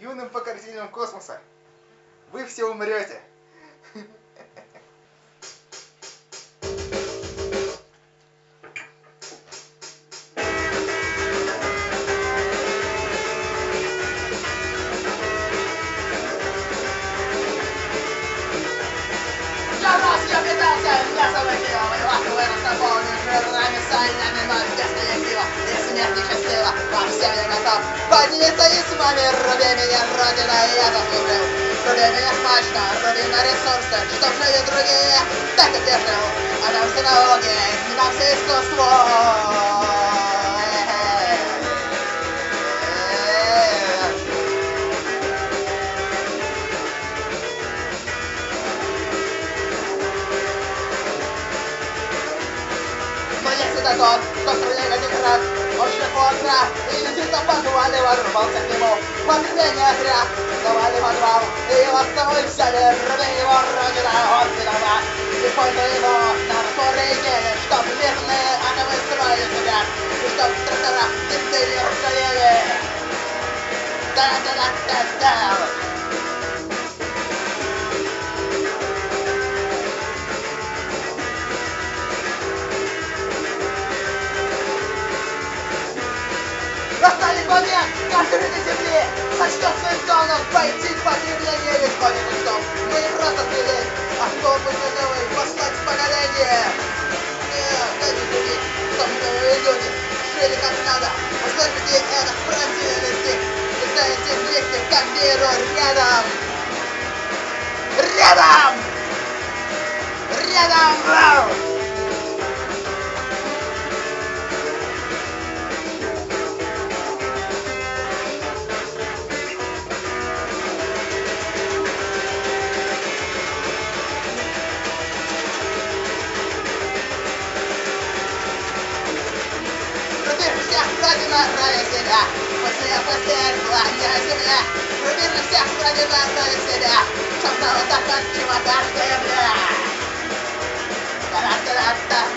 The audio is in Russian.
юным покорителям космоса. Вы все умрете. Я раз я питался, я заводила, воевать поделиться и с вами, руби меня, Родина, я заслужил. Руби меня смачно, руби на ресурсы, чтоб жили другие, так как я жил, а нам все науки, нам все искусство. Тот, кто стреляет один раз, atrás, eles estão para a levar o balde de mão, mantenha atrás, estão a levar o mal Eu estou em saber, bem, eu vou rodear a roda da каждый на земле сочтет своим тоном пойти в потребление ходит и что мы не просто стрелять, а чтобы готовы послать поколение. Нет, дайте судить, чтобы новые люди жили как надо, услышать ведь это противности и станете близким, как миру рядом. Рядом! Рядом! Вау! Рубеж всех Родина ради себя. После, после желания земля. Рубеж всех Родина ради себя. Чтоб было так, как чего каждая, бля. Та-та-та-та-та.